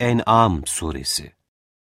En'am suresi.